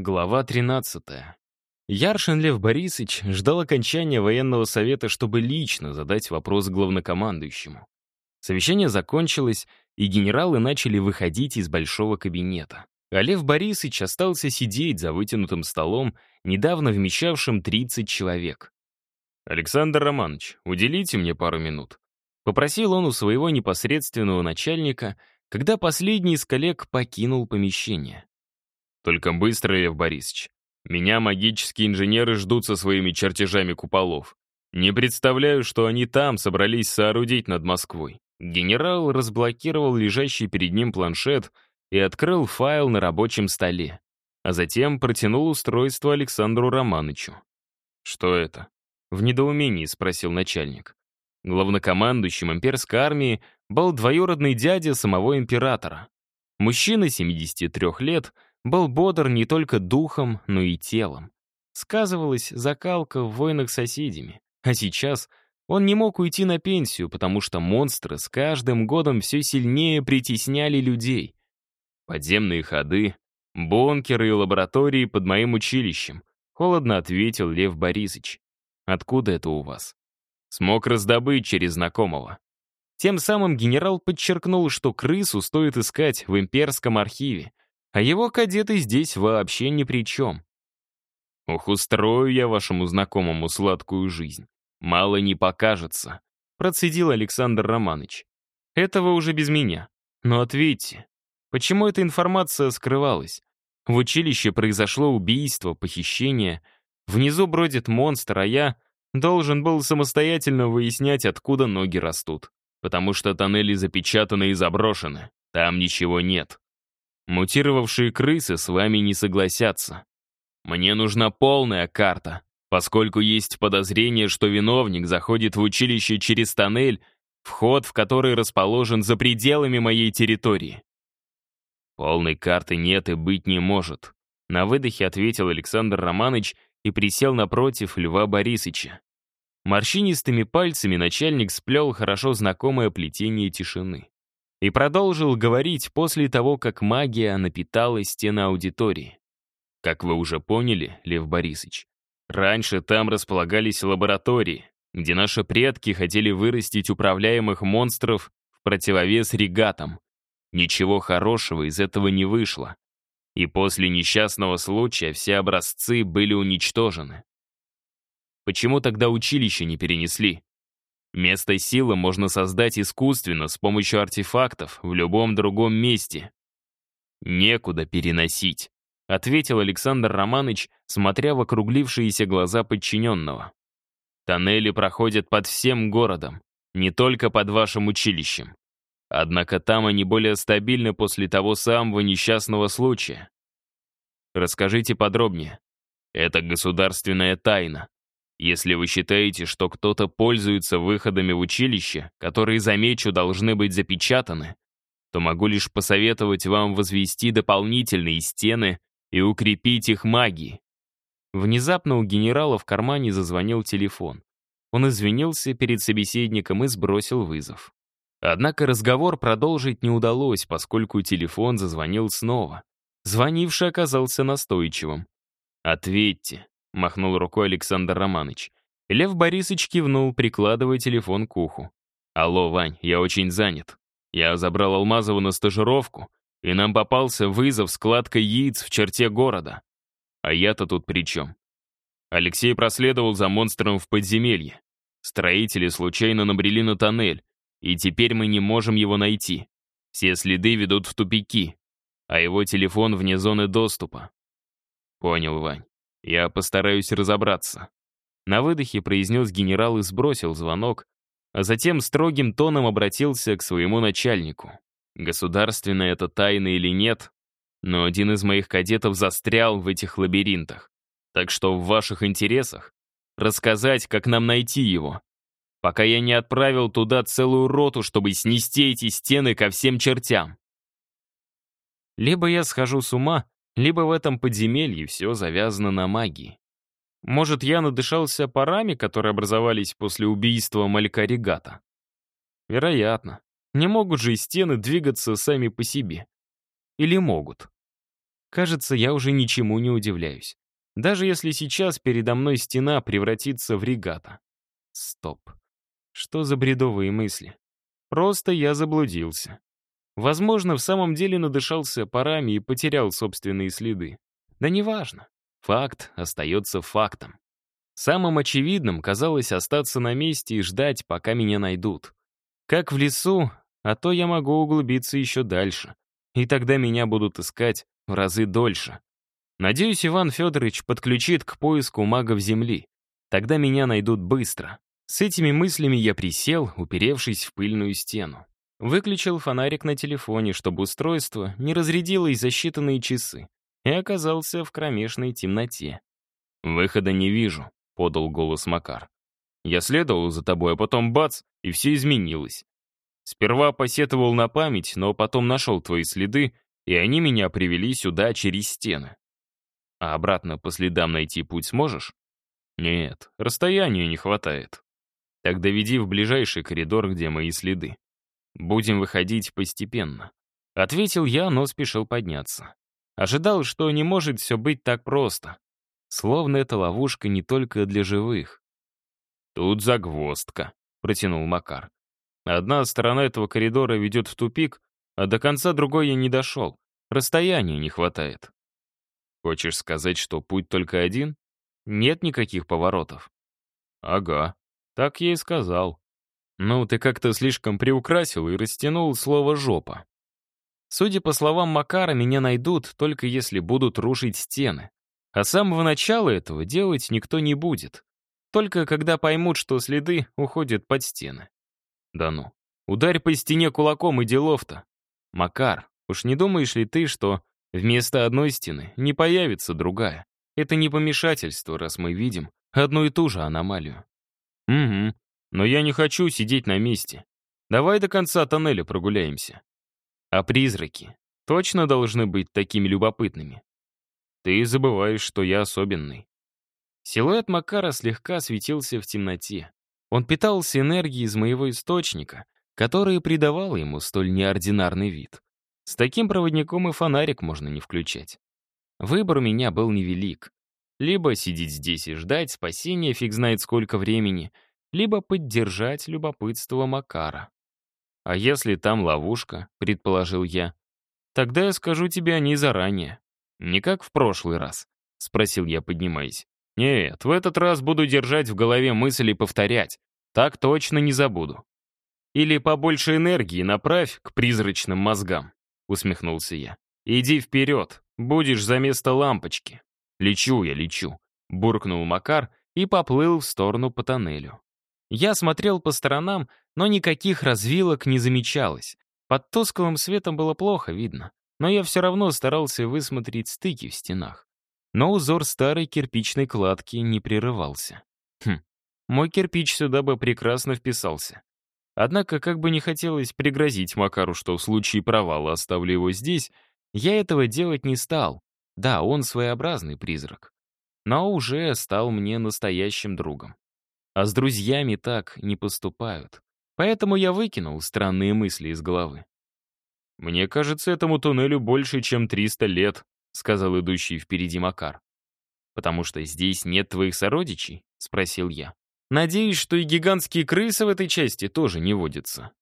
Глава 13. Яршин Лев Борисович ждал окончания военного совета, чтобы лично задать вопрос главнокомандующему. Совещание закончилось, и генералы начали выходить из большого кабинета. А Лев Борисович остался сидеть за вытянутым столом, недавно вмещавшим 30 человек. «Александр Романович, уделите мне пару минут», — попросил он у своего непосредственного начальника, когда последний из коллег покинул помещение. Только быстро, Лев Борисович. Меня магические инженеры ждут со своими чертежами куполов. Не представляю, что они там собрались соорудить над Москвой. Генерал разблокировал лежащий перед ним планшет и открыл файл на рабочем столе, а затем протянул устройство Александру Романычу. «Что это?» — в недоумении спросил начальник. Главнокомандующим имперской армии был двоюродный дядя самого императора. Мужчина 73 лет — был бодр не только духом, но и телом. Сказывалась закалка в войнах с соседями. А сейчас он не мог уйти на пенсию, потому что монстры с каждым годом все сильнее притесняли людей. Подземные ходы, бункеры и лаборатории под моим училищем, холодно ответил Лев Борисович. Откуда это у вас? Смог раздобыть через знакомого. Тем самым генерал подчеркнул, что крысу стоит искать в имперском архиве, а его кадеты здесь вообще ни при чем. Ох, устрою я вашему знакомому сладкую жизнь. Мало не покажется, процедил Александр Романович. Этого уже без меня. Но ответьте, почему эта информация скрывалась? В училище произошло убийство, похищение. Внизу бродит монстр, а я должен был самостоятельно выяснять, откуда ноги растут. Потому что тоннели запечатаны и заброшены. Там ничего нет. Мутировавшие крысы с вами не согласятся. Мне нужна полная карта, поскольку есть подозрение, что виновник заходит в училище через тоннель, вход в который расположен за пределами моей территории. Полной карты нет и быть не может. На выдохе ответил Александр Романович и присел напротив Льва Борисыча. Морщинистыми пальцами начальник сплел хорошо знакомое плетение тишины и продолжил говорить после того, как магия напитала стены аудитории. Как вы уже поняли, Лев Борисович, раньше там располагались лаборатории, где наши предки хотели вырастить управляемых монстров в противовес регатам. Ничего хорошего из этого не вышло. И после несчастного случая все образцы были уничтожены. Почему тогда училище не перенесли? Место силы можно создать искусственно с помощью артефактов в любом другом месте. Некуда переносить, ответил Александр Романович, смотря в округлившиеся глаза подчиненного. Тоннели проходят под всем городом, не только под вашим училищем. Однако там они более стабильны после того самого несчастного случая. Расскажите подробнее. Это государственная тайна. Если вы считаете, что кто-то пользуется выходами в училище, которые, замечу, должны быть запечатаны, то могу лишь посоветовать вам возвести дополнительные стены и укрепить их магией. Внезапно у генерала в кармане зазвонил телефон. Он извинился перед собеседником и сбросил вызов. Однако разговор продолжить не удалось, поскольку телефон зазвонил снова. Звонивший оказался настойчивым. «Ответьте», — махнул рукой Александр Романович. Лев Борисович кивнул, прикладывая телефон к уху. «Алло, Вань, я очень занят. Я забрал Алмазову на стажировку, и нам попался вызов складка яиц в черте города. А я-то тут при чем?» Алексей проследовал за монстром в подземелье. Строители случайно набрели на тоннель, и теперь мы не можем его найти. Все следы ведут в тупики, а его телефон вне зоны доступа. Понял, Вань. Я постараюсь разобраться. На выдохе произнес генерал и сбросил звонок, а затем строгим тоном обратился к своему начальнику. Государственная это тайна или нет, но один из моих кадетов застрял в этих лабиринтах. Так что в ваших интересах рассказать, как нам найти его, пока я не отправил туда целую роту, чтобы снести эти стены ко всем чертям. Либо я схожу с ума, либо в этом подземелье все завязано на магии. Может, я надышался парами, которые образовались после убийства малька Регата? Вероятно. Не могут же и стены двигаться сами по себе. Или могут? Кажется, я уже ничему не удивляюсь. Даже если сейчас передо мной стена превратится в регата. Стоп. Что за бредовые мысли? Просто я заблудился. Возможно, в самом деле надышался парами и потерял собственные следы. Да неважно. Факт остается фактом. Самым очевидным казалось остаться на месте и ждать, пока меня найдут. Как в лесу, а то я могу углубиться еще дальше. И тогда меня будут искать в разы дольше. Надеюсь, Иван Федорович подключит к поиску магов Земли. Тогда меня найдут быстро. С этими мыслями я присел, уперевшись в пыльную стену. Выключил фонарик на телефоне, чтобы устройство не разрядилось за считанные часы, и оказался в кромешной темноте. «Выхода не вижу», — подал голос Макар. «Я следовал за тобой, а потом бац, и все изменилось. Сперва посетовал на память, но потом нашел твои следы, и они меня привели сюда через стены. А обратно по следам найти путь сможешь? Нет, расстояния не хватает. Тогда веди в ближайший коридор, где мои следы. Будем выходить постепенно. Ответил я, но спешил подняться. Ожидал, что не может все быть так просто. Словно эта ловушка не только для живых. «Тут загвоздка», — протянул Макар. «Одна сторона этого коридора ведет в тупик, а до конца другой я не дошел. Расстояния не хватает». «Хочешь сказать, что путь только один? Нет никаких поворотов?» «Ага, так я и сказал. Ну, ты как-то слишком приукрасил и растянул слово «жопа». Судя по словам Макара, меня найдут, только если будут рушить стены. А самого начала этого делать никто не будет. Только когда поймут, что следы уходят под стены. Да ну, ударь по стене кулаком и делов-то. Макар, уж не думаешь ли ты, что вместо одной стены не появится другая? Это не помешательство, раз мы видим одну и ту же аномалию. Угу, но я не хочу сидеть на месте. Давай до конца тоннеля прогуляемся. А призраки точно должны быть такими любопытными. Ты забываешь, что я особенный. Силуэт Макара слегка светился в темноте. Он питался энергией из моего источника, которая придавала ему столь неординарный вид. С таким проводником и фонарик можно не включать. Выбор у меня был невелик. Либо сидеть здесь и ждать спасения фиг знает сколько времени — либо поддержать любопытство Макара. «А если там ловушка?» — предположил я. «Тогда я скажу тебе о ней заранее. Не как в прошлый раз», — спросил я, поднимаясь. «Нет, в этот раз буду держать в голове мысли и повторять. Так точно не забуду». «Или побольше энергии направь к призрачным мозгам», — усмехнулся я. «Иди вперед, будешь за место лампочки». «Лечу я, лечу», — буркнул Макар и поплыл в сторону по тоннелю. Я смотрел по сторонам, но никаких развилок не замечалось. Под тусклым светом было плохо видно, но я все равно старался высмотреть стыки в стенах. Но узор старой кирпичной кладки не прерывался. Хм, мой кирпич сюда бы прекрасно вписался. Однако, как бы не хотелось пригрозить Макару, что в случае провала оставлю его здесь, я этого делать не стал. Да, он своеобразный призрак. Но уже стал мне настоящим другом. А с друзьями так не поступают. Поэтому я выкинул странные мысли из головы. «Мне кажется, этому туннелю больше, чем 300 лет», сказал идущий впереди Макар. «Потому что здесь нет твоих сородичей?» — спросил я. «Надеюсь, что и гигантские крысы в этой части тоже не водятся».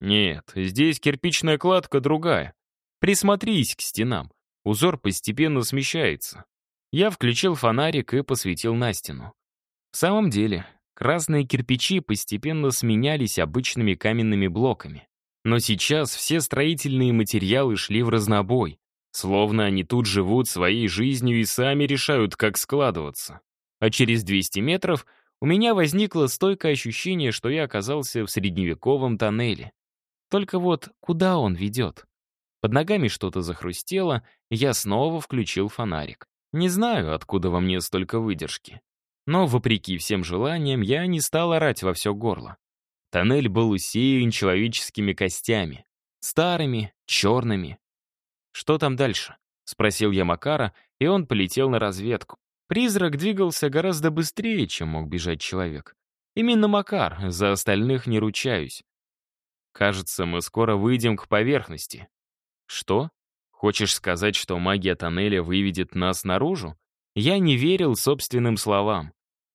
«Нет, здесь кирпичная кладка другая. Присмотрись к стенам. Узор постепенно смещается». Я включил фонарик и посветил на стену. В самом деле, Красные кирпичи постепенно сменялись обычными каменными блоками. Но сейчас все строительные материалы шли в разнобой, словно они тут живут своей жизнью и сами решают, как складываться. А через 200 метров у меня возникло стойкое ощущение, что я оказался в средневековом тоннеле. Только вот куда он ведет? Под ногами что-то захрустело, я снова включил фонарик. Не знаю, откуда во мне столько выдержки. Но, вопреки всем желаниям, я не стал орать во все горло. Тоннель был усеян человеческими костями. Старыми, черными. «Что там дальше?» — спросил я Макара, и он полетел на разведку. Призрак двигался гораздо быстрее, чем мог бежать человек. Именно Макар, за остальных не ручаюсь. Кажется, мы скоро выйдем к поверхности. Что? Хочешь сказать, что магия тоннеля выведет нас наружу? Я не верил собственным словам.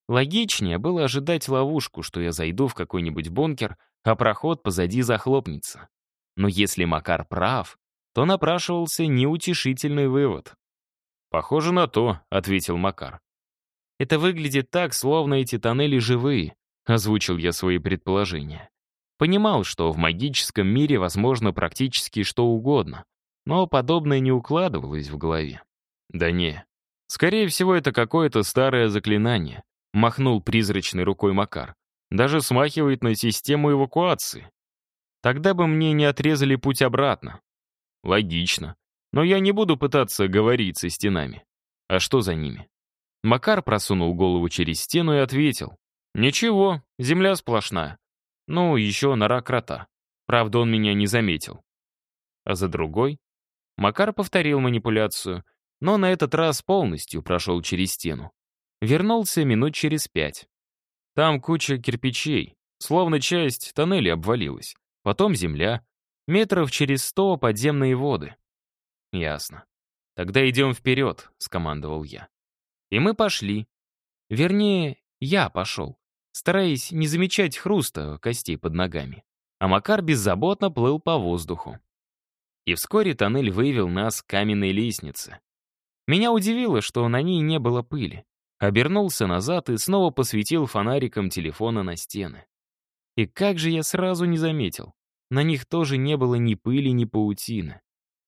Логичнее было ожидать ловушку, что я зайду в какой-нибудь бункер, а проход позади захлопнется. Но если Макар прав, то напрашивался неутешительный вывод. «Похоже на то», — ответил Макар. «Это выглядит так, словно эти тоннели живые», — озвучил я свои предположения. Понимал, что в магическом мире возможно практически что угодно, но подобное не укладывалось в голове. «Да не. Скорее всего, это какое-то старое заклинание», — махнул призрачной рукой Макар. «Даже смахивает на систему эвакуации. Тогда бы мне не отрезали путь обратно». «Логично. Но я не буду пытаться говорить со стенами. А что за ними?» Макар просунул голову через стену и ответил. «Ничего, земля сплошная. Ну, еще нора крота. Правда, он меня не заметил». А за другой? Макар повторил манипуляцию, но на этот раз полностью прошел через стену. Вернулся минут через пять. Там куча кирпичей, словно часть тоннеля обвалилась. Потом земля, метров через сто подземные воды. Ясно. Тогда идем вперед, скомандовал я. И мы пошли. Вернее, я пошел, стараясь не замечать хруста костей под ногами. А Макар беззаботно плыл по воздуху. И вскоре тоннель вывел нас к каменной лестнице. Меня удивило, что на ней не было пыли. Обернулся назад и снова посветил фонариком телефона на стены. И как же я сразу не заметил. На них тоже не было ни пыли, ни паутины.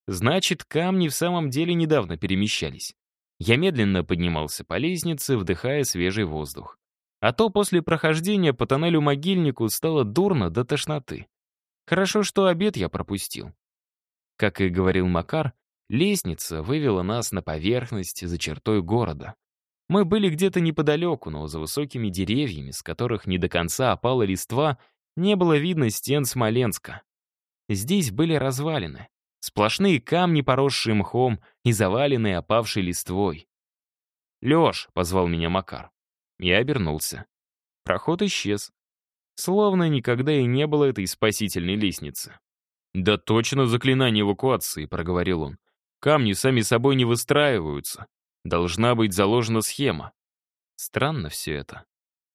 Значит, камни в самом деле недавно перемещались. Я медленно поднимался по лестнице, вдыхая свежий воздух. А то после прохождения по тоннелю-могильнику стало дурно до тошноты. Хорошо, что обед я пропустил. Как и говорил Макар, лестница вывела нас на поверхность за чертой города. Мы были где-то неподалеку, но за высокими деревьями, с которых не до конца опала листва, не было видно стен Смоленска. Здесь были развалины. Сплошные камни, поросшие мхом и заваленные опавшей листвой. «Лёш!» — позвал меня Макар. Я обернулся. Проход исчез. Словно никогда и не было этой спасительной лестницы. «Да точно заклинание эвакуации», — проговорил он. «Камни сами собой не выстраиваются. Должна быть заложена схема». Странно все это.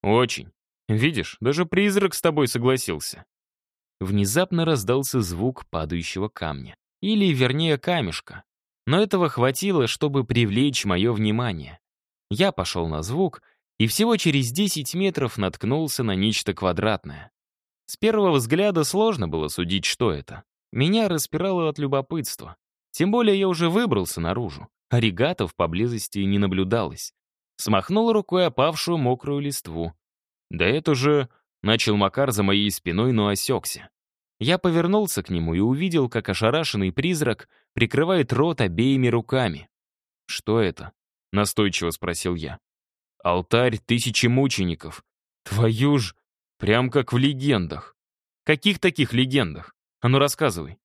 «Очень. Видишь, даже призрак с тобой согласился». Внезапно раздался звук падающего камня. Или, вернее, камешка. Но этого хватило, чтобы привлечь мое внимание. Я пошел на звук и всего через 10 метров наткнулся на нечто квадратное. С первого взгляда сложно было судить, что это. Меня распирало от любопытства. Тем более я уже выбрался наружу. Оригатов поблизости не наблюдалось. Смахнул рукой опавшую мокрую листву. «Да это же...» — начал Макар за моей спиной, но осекся. Я повернулся к нему и увидел, как ошарашенный призрак прикрывает рот обеими руками. «Что это?» — настойчиво спросил я. «Алтарь тысячи мучеников. Твою ж, прям как в легендах». «Каких таких легендах? А ну рассказывай».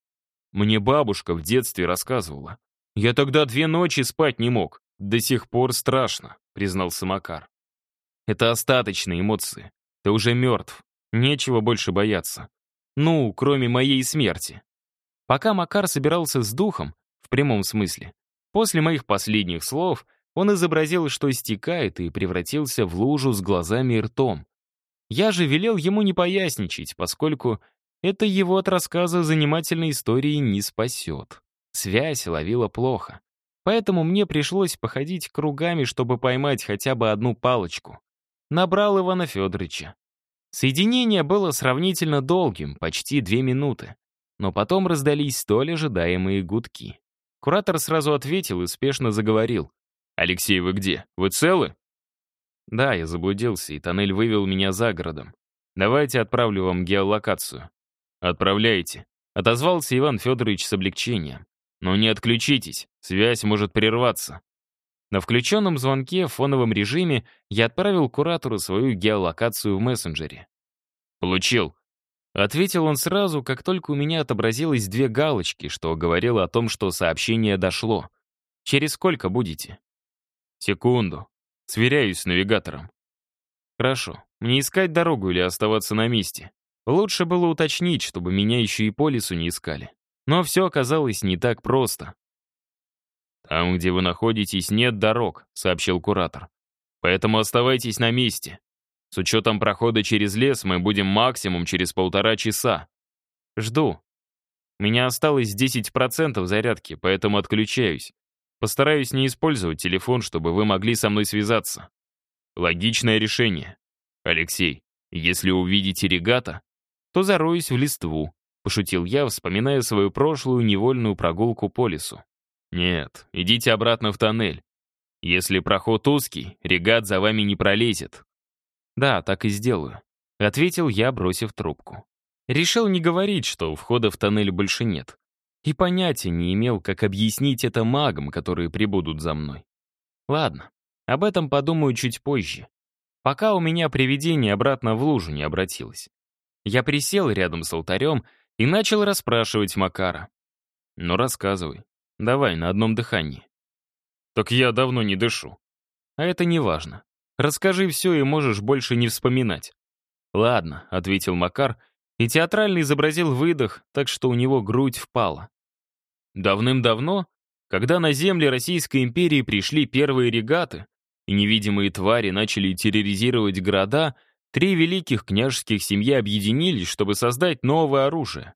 Мне бабушка в детстве рассказывала. Я тогда две ночи спать не мог. До сих пор страшно, признался Макар. Это остаточные эмоции. Ты уже мертв. Нечего больше бояться. Ну, кроме моей смерти. Пока Макар собирался с духом, в прямом смысле, после моих последних слов он изобразил, что истекает, и превратился в лужу с глазами и ртом. Я же велел ему не поясничать, поскольку это его от рассказа занимательной истории не спасет. Связь ловила плохо. Поэтому мне пришлось походить кругами, чтобы поймать хотя бы одну палочку. Набрал Ивана Федоровича. Соединение было сравнительно долгим, почти две минуты. Но потом раздались столь ожидаемые гудки. Куратор сразу ответил и спешно заговорил. «Алексей, вы где? Вы целы?» «Да, я заблудился, и тоннель вывел меня за городом. Давайте отправлю вам геолокацию». «Отправляйте», — отозвался Иван Федорович с облегчением. «Но не отключитесь, связь может прерваться». На включенном звонке в фоновом режиме я отправил куратору свою геолокацию в мессенджере. «Получил», — ответил он сразу, как только у меня отобразилось две галочки, что говорило о том, что сообщение дошло. «Через сколько будете?» «Секунду. Сверяюсь с навигатором». «Хорошо. Мне искать дорогу или оставаться на месте?» Лучше было уточнить, чтобы меня еще и по лесу не искали. Но все оказалось не так просто. «Там, где вы находитесь, нет дорог», — сообщил куратор. «Поэтому оставайтесь на месте. С учетом прохода через лес мы будем максимум через полтора часа. Жду. У меня осталось 10% зарядки, поэтому отключаюсь. Постараюсь не использовать телефон, чтобы вы могли со мной связаться. Логичное решение. Алексей, если увидите регата, то зароюсь в листву, пошутил я, вспоминая свою прошлую невольную прогулку по лесу. Нет, идите обратно в тоннель. Если проход узкий, регат за вами не пролезет. Да, так и сделаю, ответил я, бросив трубку. Решил не говорить, что входа в тоннель больше нет и понятия не имел, как объяснить это магам, которые прибудут за мной. Ладно, об этом подумаю чуть позже. Пока у меня привидение обратно в лужу не обратилось. Я присел рядом с алтарем и начал расспрашивать Макара. «Ну, рассказывай. Давай, на одном дыхании». «Так я давно не дышу». «А это не важно. Расскажи все и можешь больше не вспоминать». «Ладно», — ответил Макар и театрально изобразил выдох, так что у него грудь впала. Давным-давно, когда на земли Российской империи пришли первые регаты, и невидимые твари начали терроризировать города, три великих княжеских семьи объединились, чтобы создать новое оружие.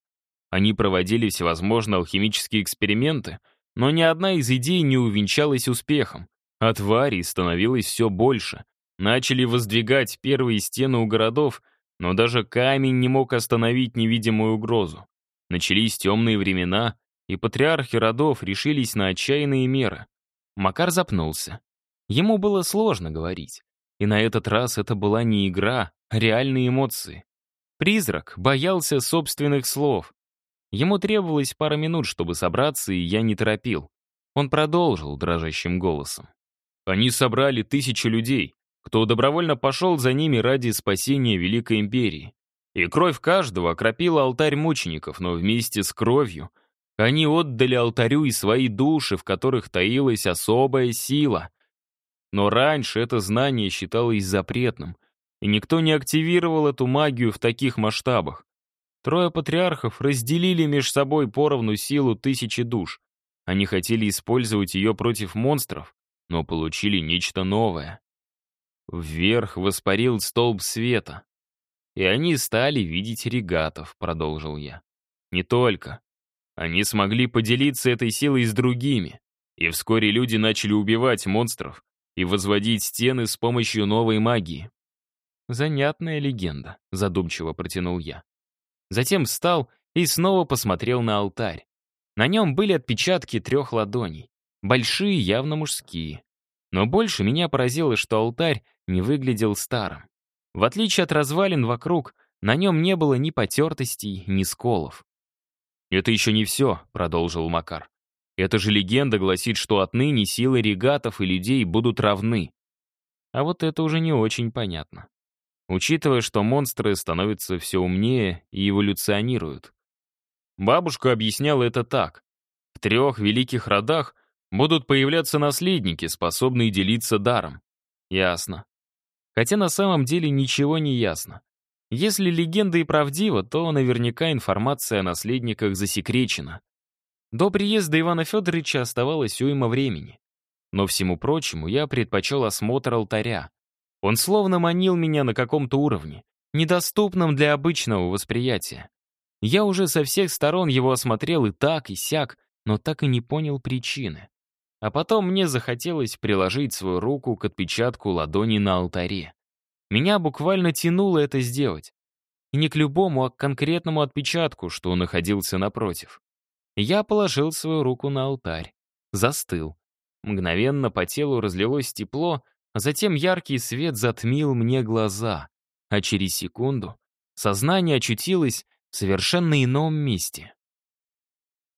Они проводили всевозможные алхимические эксперименты, но ни одна из идей не увенчалась успехом, а тварей становилось все больше. Начали воздвигать первые стены у городов — но даже камень не мог остановить невидимую угрозу. Начались темные времена, и патриархи родов решились на отчаянные меры. Макар запнулся. Ему было сложно говорить. И на этот раз это была не игра, а реальные эмоции. Призрак боялся собственных слов. Ему требовалось пара минут, чтобы собраться, и я не торопил. Он продолжил дрожащим голосом. Они собрали тысячи людей, кто добровольно пошел за ними ради спасения Великой Империи. И кровь каждого окропила алтарь мучеников, но вместе с кровью они отдали алтарю и свои души, в которых таилась особая сила. Но раньше это знание считалось запретным, и никто не активировал эту магию в таких масштабах. Трое патриархов разделили между собой поровну силу тысячи душ. Они хотели использовать ее против монстров, но получили нечто новое. Вверх воспарил столб света. И они стали видеть регатов, продолжил я. Не только. Они смогли поделиться этой силой с другими. И вскоре люди начали убивать монстров и возводить стены с помощью новой магии. «Занятная легенда», — задумчиво протянул я. Затем встал и снова посмотрел на алтарь. На нем были отпечатки трех ладоней. Большие, явно мужские. Но больше меня поразило, что алтарь не выглядел старым. В отличие от развалин вокруг, на нем не было ни потертостей, ни сколов. «Это еще не все», — продолжил Макар. «Эта же легенда гласит, что отныне силы регатов и людей будут равны». А вот это уже не очень понятно. Учитывая, что монстры становятся все умнее и эволюционируют. Бабушка объясняла это так. В трех великих родах будут появляться наследники, способные делиться даром. Ясно. Хотя на самом деле ничего не ясно. Если легенда и правдива, то наверняка информация о наследниках засекречена. До приезда Ивана Федоровича оставалось уйма времени. Но всему прочему я предпочел осмотр алтаря. Он словно манил меня на каком-то уровне, недоступном для обычного восприятия. Я уже со всех сторон его осмотрел и так, и сяк, но так и не понял причины. А потом мне захотелось приложить свою руку к отпечатку ладони на алтаре. Меня буквально тянуло это сделать. И не к любому, а к конкретному отпечатку, что находился напротив. Я положил свою руку на алтарь. Застыл. Мгновенно по телу разлилось тепло, а затем яркий свет затмил мне глаза. А через секунду сознание очутилось в совершенно ином месте.